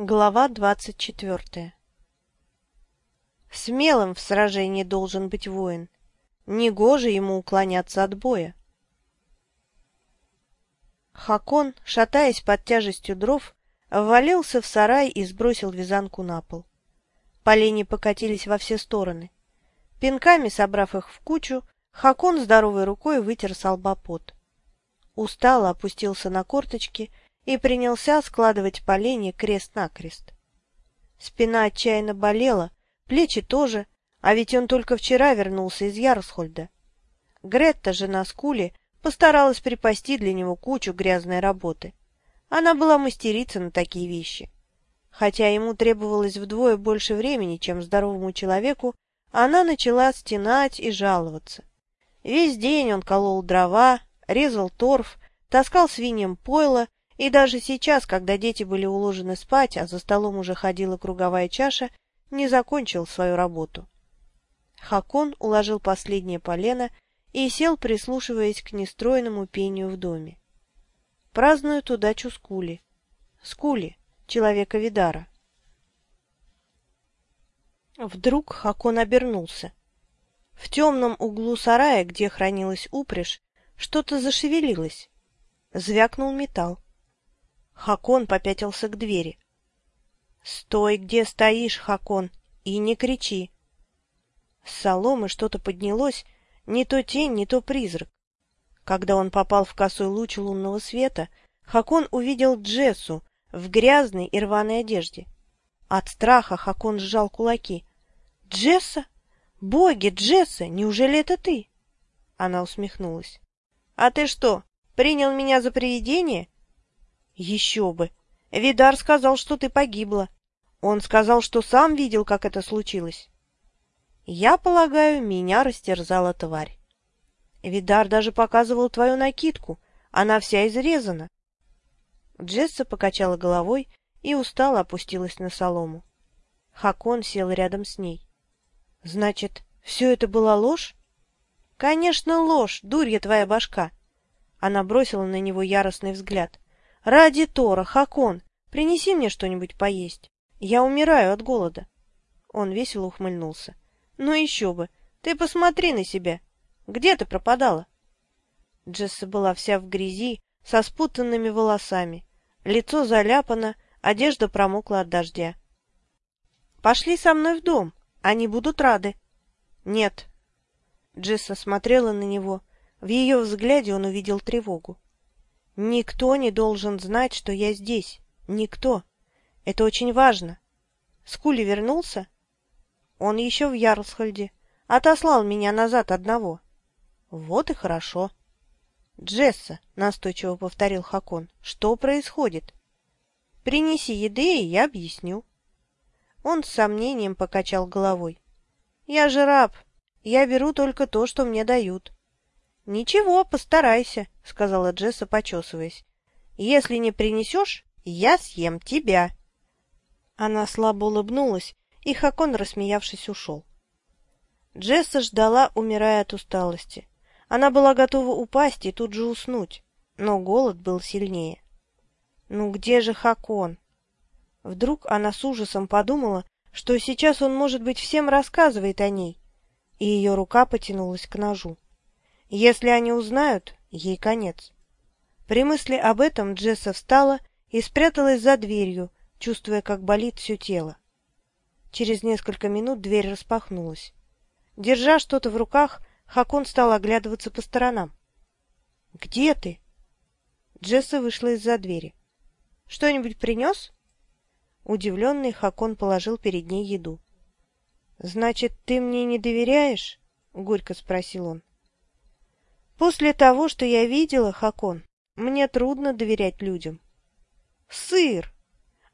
Глава двадцать четвертая Смелым в сражении должен быть воин. Негоже ему уклоняться от боя. Хакон, шатаясь под тяжестью дров, ввалился в сарай и сбросил вязанку на пол. Полени покатились во все стороны. Пинками собрав их в кучу, Хакон здоровой рукой вытер с лба пот. Устало опустился на корточки и принялся складывать поленья крест-накрест. Спина отчаянно болела, плечи тоже, а ведь он только вчера вернулся из Ярсхольда. Гретта, жена Скули, постаралась припасти для него кучу грязной работы. Она была мастерица на такие вещи. Хотя ему требовалось вдвое больше времени, чем здоровому человеку, она начала стенать и жаловаться. Весь день он колол дрова, резал торф, таскал свиньям пойло и даже сейчас, когда дети были уложены спать, а за столом уже ходила круговая чаша, не закончил свою работу. Хакон уложил последнее полено и сел, прислушиваясь к нестроенному пению в доме. Празднуют удачу Скули. Скули, человека Видара. Вдруг Хакон обернулся. В темном углу сарая, где хранилась упряжь, что-то зашевелилось. Звякнул металл. Хакон попятился к двери. «Стой, где стоишь, Хакон, и не кричи!» С соломы что-то поднялось, не то тень, не то призрак. Когда он попал в косой луч лунного света, Хакон увидел Джессу в грязной и рваной одежде. От страха Хакон сжал кулаки. «Джесса? Боги, Джесса, неужели это ты?» Она усмехнулась. «А ты что, принял меня за привидение?» Еще бы! Видар сказал, что ты погибла. Он сказал, что сам видел, как это случилось. Я полагаю, меня растерзала тварь. Видар даже показывал твою накидку. Она вся изрезана. Джесса покачала головой и устало опустилась на солому. Хакон сел рядом с ней. — Значит, все это была ложь? — Конечно, ложь, дурья твоя башка. Она бросила на него яростный взгляд. Ради Тора, Хакон, принеси мне что-нибудь поесть. Я умираю от голода. Он весело ухмыльнулся. Ну еще бы, ты посмотри на себя. Где ты пропадала? Джесса была вся в грязи, со спутанными волосами. Лицо заляпано, одежда промокла от дождя. «Пошли со мной в дом, они будут рады». «Нет». Джесса смотрела на него. В ее взгляде он увидел тревогу. Никто не должен знать, что я здесь. Никто. Это очень важно. Скули вернулся? Он еще в Ярлсхольде. Отослал меня назад одного. Вот и хорошо. Джесса, настойчиво повторил Хакон, что происходит? Принеси еды, и я объясню. Он с сомнением покачал головой. Я же раб. Я беру только то, что мне дают. «Ничего, постарайся», — сказала Джесса, почесываясь. «Если не принесешь, я съем тебя». Она слабо улыбнулась, и Хакон, рассмеявшись, ушел. Джесса ждала, умирая от усталости. Она была готова упасть и тут же уснуть, но голод был сильнее. «Ну где же Хакон?» Вдруг она с ужасом подумала, что сейчас он, может быть, всем рассказывает о ней, и ее рука потянулась к ножу. Если они узнают, ей конец. При мысли об этом Джесса встала и спряталась за дверью, чувствуя, как болит все тело. Через несколько минут дверь распахнулась. Держа что-то в руках, Хакон стал оглядываться по сторонам. — Где ты? Джесса вышла из-за двери. — Что-нибудь принес? Удивленный Хакон положил перед ней еду. — Значит, ты мне не доверяешь? — горько спросил он. После того, что я видела, Хакон, мне трудно доверять людям. Сыр!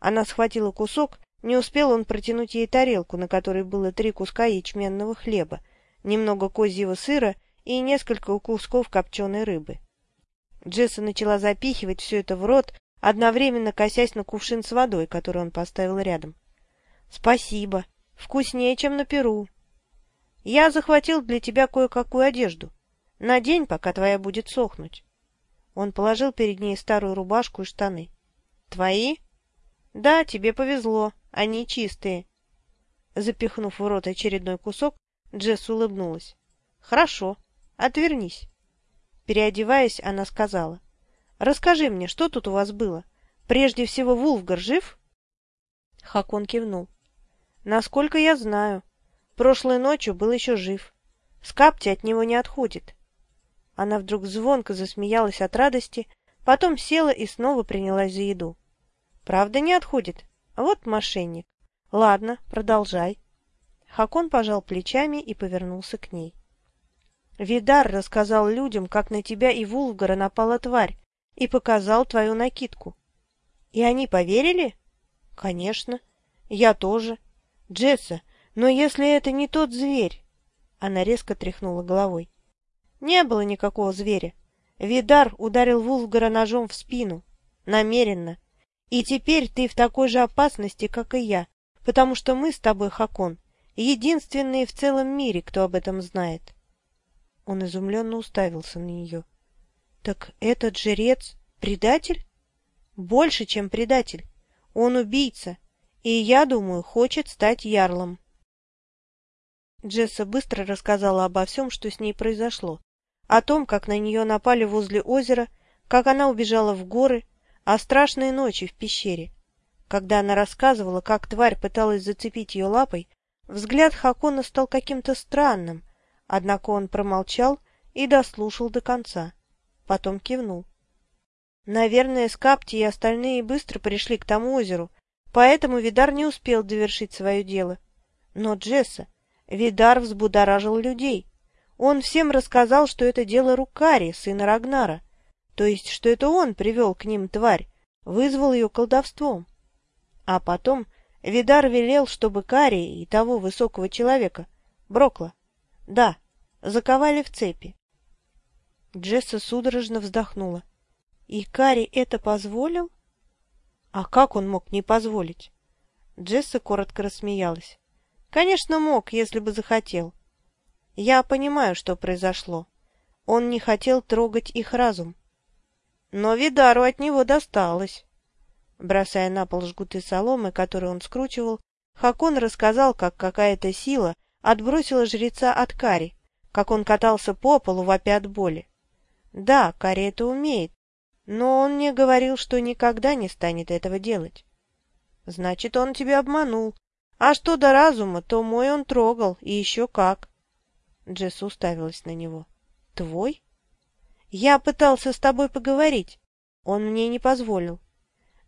Она схватила кусок, не успел он протянуть ей тарелку, на которой было три куска ячменного хлеба, немного козьего сыра и несколько кусков копченой рыбы. Джесса начала запихивать все это в рот, одновременно косясь на кувшин с водой, который он поставил рядом. — Спасибо. Вкуснее, чем на Перу. Я захватил для тебя кое-какую одежду. Надень, пока твоя будет сохнуть. Он положил перед ней старую рубашку и штаны. — Твои? — Да, тебе повезло, они чистые. Запихнув в рот очередной кусок, Джесс улыбнулась. Хорошо, отвернись. Переодеваясь, она сказала. Расскажи мне, что тут у вас было? Прежде всего, Вулфгар жив? Хакон кивнул. Насколько я знаю, прошлой ночью был еще жив. Скапти от него не отходит. Она вдруг звонко засмеялась от радости, потом села и снова принялась за еду. Правда не отходит? Вот мошенник. Ладно, продолжай. Хакон пожал плечами и повернулся к ней. Видар рассказал людям, как на тебя и Вулфгара напала тварь, и показал твою накидку. И они поверили? Конечно. Я тоже. Джесса, но если это не тот зверь... Она резко тряхнула головой. Не было никакого зверя. Видар ударил Вулфгара ножом в спину. Намеренно. И теперь ты в такой же опасности, как и я, потому что мы с тобой, Хакон, единственные в целом мире, кто об этом знает. Он изумленно уставился на нее. — Так этот жрец предатель? — Больше, чем предатель. Он убийца, и, я думаю, хочет стать ярлом. Джесса быстро рассказала обо всем, что с ней произошло. О том, как на нее напали возле озера, как она убежала в горы, о страшной ночи в пещере. Когда она рассказывала, как тварь пыталась зацепить ее лапой, взгляд Хакона стал каким-то странным, однако он промолчал и дослушал до конца. Потом кивнул. Наверное, Скапти и остальные быстро пришли к тому озеру, поэтому Видар не успел довершить свое дело. Но Джесса, Видар взбудоражил людей. Он всем рассказал, что это дело Рукари, сына Рагнара, то есть, что это он привел к ним тварь, вызвал ее колдовством. А потом Видар велел, чтобы Кари и того высокого человека, Брокла, да, заковали в цепи. Джесса судорожно вздохнула. И Кари это позволил? А как он мог не позволить? Джесса коротко рассмеялась. Конечно, мог, если бы захотел. Я понимаю, что произошло. Он не хотел трогать их разум. Но Видару от него досталось. Бросая на пол жгуты соломы, которые он скручивал, Хакон рассказал, как какая-то сила отбросила жреца от Кари, как он катался по полу, вопя от боли. Да, Кари это умеет, но он мне говорил, что никогда не станет этого делать. Значит, он тебя обманул. А что до разума, то мой он трогал, и еще как. Джесс уставилась на него. Твой? Я пытался с тобой поговорить. Он мне не позволил.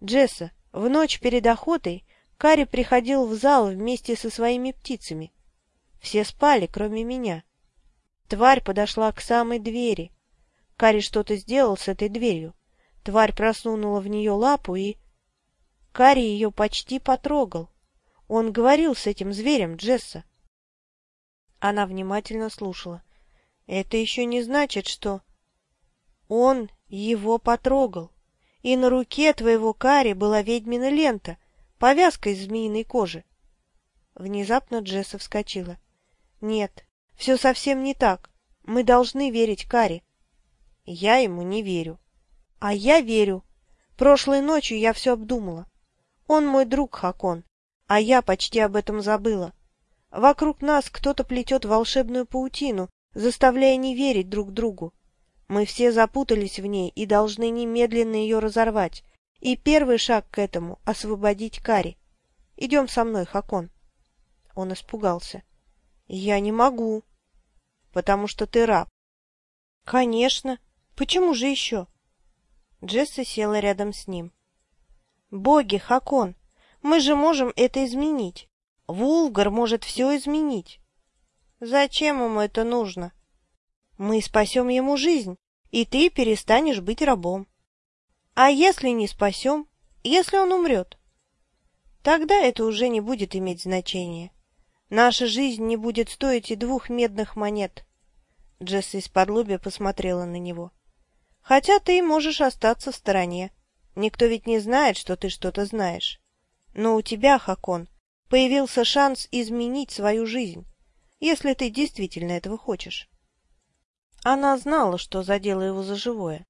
Джесса, в ночь перед охотой Кари приходил в зал вместе со своими птицами. Все спали, кроме меня. Тварь подошла к самой двери. Кари что-то сделал с этой дверью. Тварь просунула в нее лапу и... Кари ее почти потрогал. Он говорил с этим зверем, Джесса. Она внимательно слушала. Это еще не значит, что... Он его потрогал, и на руке твоего Кари была ведьмина лента, повязка из змеиной кожи. Внезапно Джесса вскочила. Нет, все совсем не так. Мы должны верить Кари. Я ему не верю. А я верю. Прошлой ночью я все обдумала. Он мой друг Хакон, а я почти об этом забыла. Вокруг нас кто-то плетет волшебную паутину, заставляя не верить друг другу. Мы все запутались в ней и должны немедленно ее разорвать. И первый шаг к этому — освободить Кари. Идем со мной, Хакон. Он испугался. Я не могу. Потому что ты раб. Конечно. Почему же еще? Джесса села рядом с ним. Боги, Хакон, мы же можем это изменить. Вулгар может все изменить. Зачем ему это нужно? Мы спасем ему жизнь, и ты перестанешь быть рабом. А если не спасем, если он умрет? Тогда это уже не будет иметь значения. Наша жизнь не будет стоить и двух медных монет. Джесси из-под лобья посмотрела на него. Хотя ты можешь остаться в стороне. Никто ведь не знает, что ты что-то знаешь. Но у тебя, Хакон, появился шанс изменить свою жизнь, если ты действительно этого хочешь. Она знала, что задела его за живое.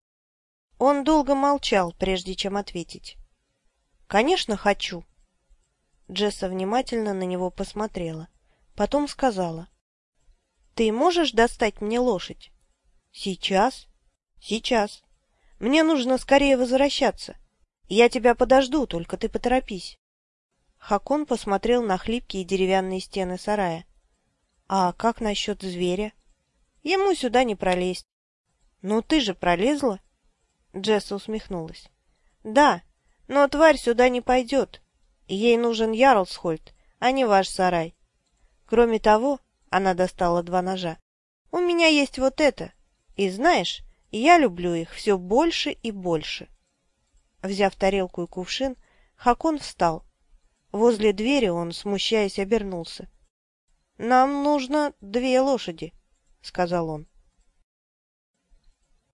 Он долго молчал, прежде чем ответить. Конечно, хочу. Джесса внимательно на него посмотрела. Потом сказала. Ты можешь достать мне лошадь? Сейчас? Сейчас. Мне нужно скорее возвращаться. Я тебя подожду, только ты поторопись. Хакон посмотрел на хлипкие деревянные стены сарая. А как насчет зверя? Ему сюда не пролезть. Ну ты же пролезла? Джесса усмехнулась. Да, но тварь сюда не пойдет. Ей нужен Ярлсхольд, а не ваш сарай. Кроме того, она достала два ножа. У меня есть вот это. И знаешь, я люблю их все больше и больше. Взяв тарелку и кувшин, Хакон встал. Возле двери он, смущаясь, обернулся. — Нам нужно две лошади, — сказал он.